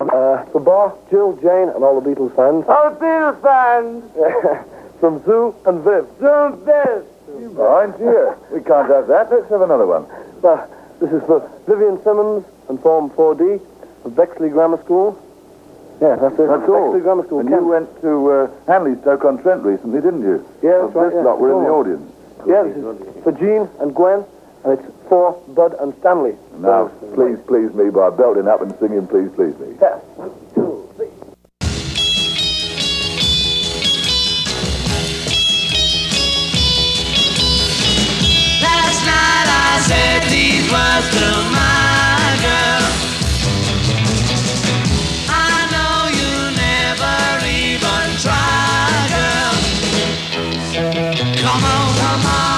Uh, for Bar, Jill, Jane, and all the Beatles fans. All the Beatles fans. From Zoo and Viv. Zoom this. Fine, cheer. We can't have that. Let's have another one. Uh, this is for Vivian Simmons and Form 4D of Bexley Grammar School. Yeah, that's it. That's all. Bexley Grammar School. And Kent. you went to uh, Hanley Stoke on Trent recently, didn't you? Yeah, Of that's right. This yeah. lot were in the Oh. audience. Yeah, this is for Jean and Gwen, and it's for Bud and Stanley. Now, please please me by belting up and singing Please Please Me. Yeah. One, two, three. Last night I said these words to my girl. I know you never even try, girl. Come on, come on,